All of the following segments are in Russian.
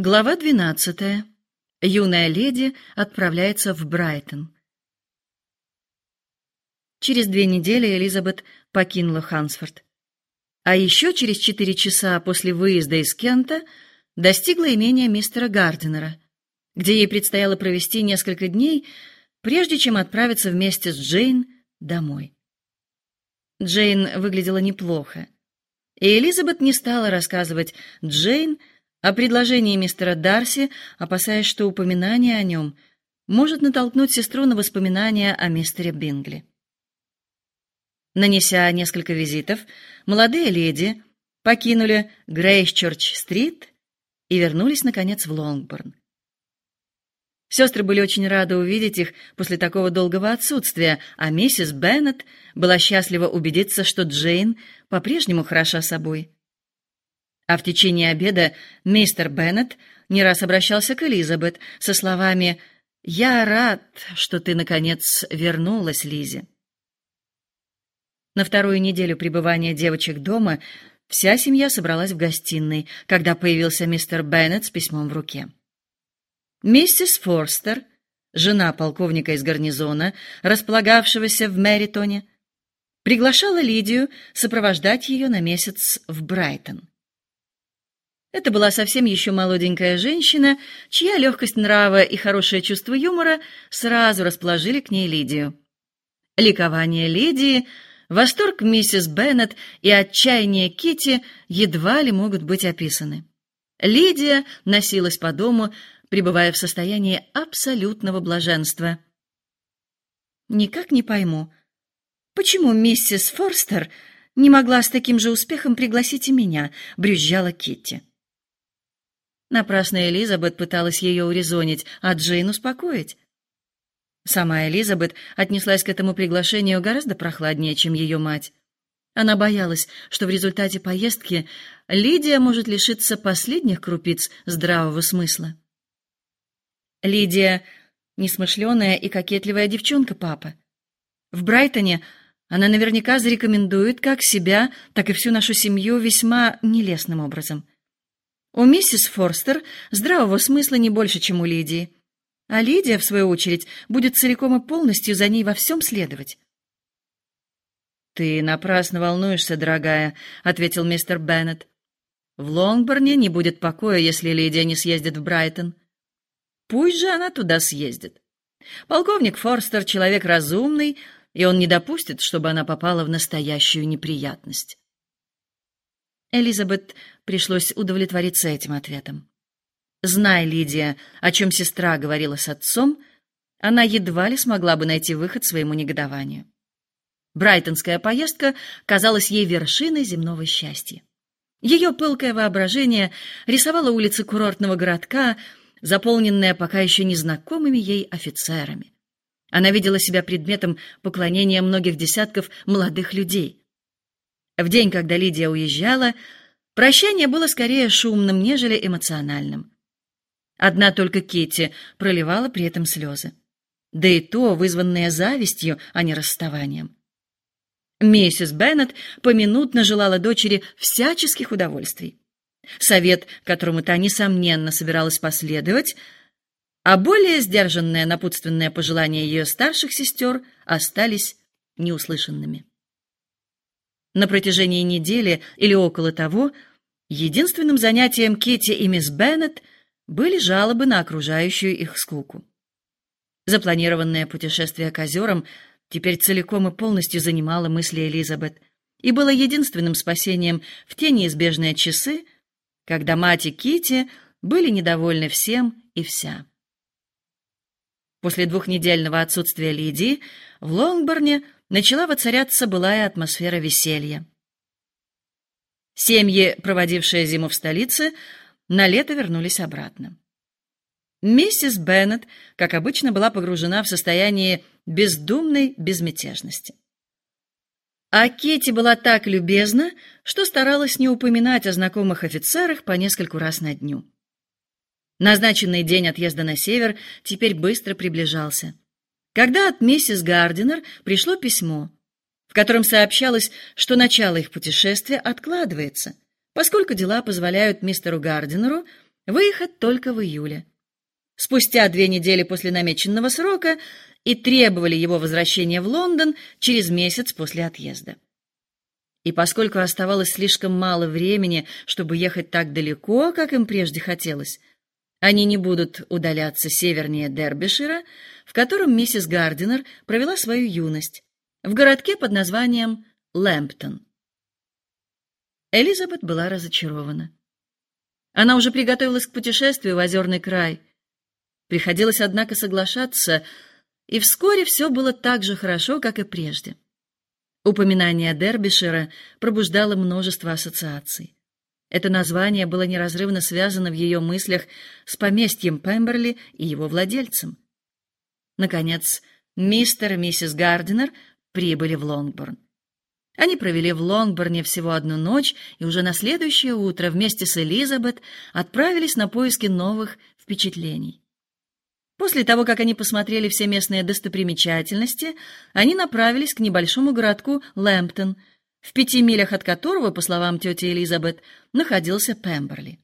Глава 12. Юная леди отправляется в Брайтон. Через две недели Элизабет покинула Хансфорд. А еще через четыре часа после выезда из Кента достигла имения мистера Гардинера, где ей предстояло провести несколько дней, прежде чем отправиться вместе с Джейн домой. Джейн выглядела неплохо, и Элизабет не стала рассказывать Джейн, о предложении мистера Дарси, опасаясь, что упоминание о нем может натолкнуть сестру на воспоминания о мистере Бингли. Нанеся несколько визитов, молодые леди покинули Грейсчерч-стрит и вернулись, наконец, в Лонгборн. Сестры были очень рады увидеть их после такого долгого отсутствия, а миссис Беннет была счастлива убедиться, что Джейн по-прежнему хороша собой. А в течение обеда мистер Беннет не раз обращался к Элизабет со словами «Я рад, что ты, наконец, вернулась, Лизе». На вторую неделю пребывания девочек дома вся семья собралась в гостиной, когда появился мистер Беннет с письмом в руке. Миссис Форстер, жена полковника из гарнизона, располагавшегося в Мэритоне, приглашала Лидию сопровождать ее на месяц в Брайтон. Это была совсем еще молоденькая женщина, чья легкость нрава и хорошее чувство юмора сразу расположили к ней Лидию. Ликование Лидии, восторг миссис Беннет и отчаяние Кити едва ли могут быть описаны. Лидия носилась по дому, пребывая в состоянии абсолютного блаженства. Никак не пойму, почему миссис Форстер не могла с таким же успехом пригласить и меня, брюзжала Китти. Напрасно Элизабет пыталась ее урезонить, а Джейн успокоить. Сама Элизабет отнеслась к этому приглашению гораздо прохладнее, чем ее мать. Она боялась, что в результате поездки Лидия может лишиться последних крупиц здравого смысла. Лидия — несмышленая и кокетливая девчонка, папа. В Брайтоне она наверняка зарекомендует как себя, так и всю нашу семью весьма нелестным образом — у миссис Форстер здравого смысла не больше, чем у Лидии. А Лидия, в свою очередь, будет целиком и полностью за ней во всем следовать. «Ты напрасно волнуешься, дорогая», — ответил мистер Беннет. «В Лонгборне не будет покоя, если Лидия не съездит в Брайтон. Пусть же она туда съездит. Полковник Форстер — человек разумный, и он не допустит, чтобы она попала в настоящую неприятность». Элизабет пришлось удовлетвориться этим ответом. Зная Лидия, о чем сестра говорила с отцом, она едва ли смогла бы найти выход своему негодованию. Брайтонская поездка казалась ей вершиной земного счастья. Ее пылкое воображение рисовало улицы курортного городка, заполненные пока еще незнакомыми ей офицерами. Она видела себя предметом поклонения многих десятков молодых людей. В день, когда Лидия уезжала, прощание было скорее шумным, нежели эмоциональным. Одна только Китти проливала при этом слезы. Да и то вызванные завистью, а не расставанием. Миссис Беннет поминутно желала дочери всяческих удовольствий. Совет, которому та, несомненно, собиралась последовать, а более сдержанное напутственное пожелания ее старших сестер остались неуслышанными. На протяжении недели или около того единственным занятием Кити и мисс Беннет были жалобы на окружающую их скуку. Запланированное путешествие к озерам теперь целиком и полностью занимало мысли Элизабет и было единственным спасением в те неизбежные часы, когда мать и Кити были недовольны всем и вся. После двухнедельного отсутствия Лидии в Лонгборне начала воцаряться былая атмосфера веселья. Семьи, проводившие зиму в столице, на лето вернулись обратно. Миссис Беннет, как обычно, была погружена в состояние бездумной безмятежности. А Кити была так любезна, что старалась не упоминать о знакомых офицерах по нескольку раз на дню. Назначенный день отъезда на север теперь быстро приближался когда от миссис Гардинер пришло письмо, в котором сообщалось, что начало их путешествия откладывается, поскольку дела позволяют мистеру Гардинеру выехать только в июле. Спустя две недели после намеченного срока и требовали его возвращения в Лондон через месяц после отъезда. И поскольку оставалось слишком мало времени, чтобы ехать так далеко, как им прежде хотелось, они не будут удаляться севернее Дербишира, в котором миссис Гардинер провела свою юность, в городке под названием Лэмптон. Элизабет была разочарована. Она уже приготовилась к путешествию в озерный край. Приходилось, однако, соглашаться, и вскоре все было так же хорошо, как и прежде. Упоминание Дербишира пробуждало множество ассоциаций. Это название было неразрывно связано в ее мыслях с поместьем Пемберли и его владельцем. Наконец, мистер и миссис Гардинер прибыли в Лонгборн. Они провели в Лонгборне всего одну ночь и уже на следующее утро вместе с Элизабет отправились на поиски новых впечатлений. После того, как они посмотрели все местные достопримечательности, они направились к небольшому городку Лэмптон – в пяти милях от которого, по словам тети Элизабет, находился Пемберли.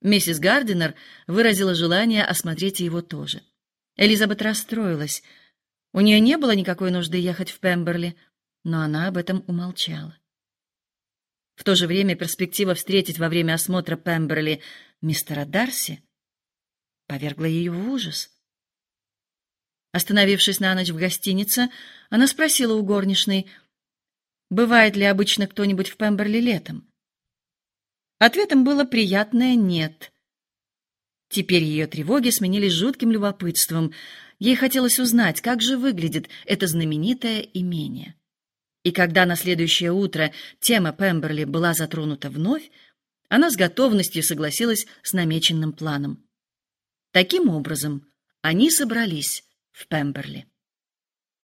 Миссис Гардинер выразила желание осмотреть его тоже. Элизабет расстроилась. У нее не было никакой нужды ехать в Пемберли, но она об этом умолчала. В то же время перспектива встретить во время осмотра Пемберли мистера Дарси повергла ее в ужас. Остановившись на ночь в гостинице, она спросила у горничной — бывает ли обычно кто-нибудь в Пемберли летом. Ответом было приятное «нет». Теперь ее тревоги сменились жутким любопытством. Ей хотелось узнать, как же выглядит это знаменитое имение. И когда на следующее утро тема Пемберли была затронута вновь, она с готовностью согласилась с намеченным планом. Таким образом, они собрались в Пемберли.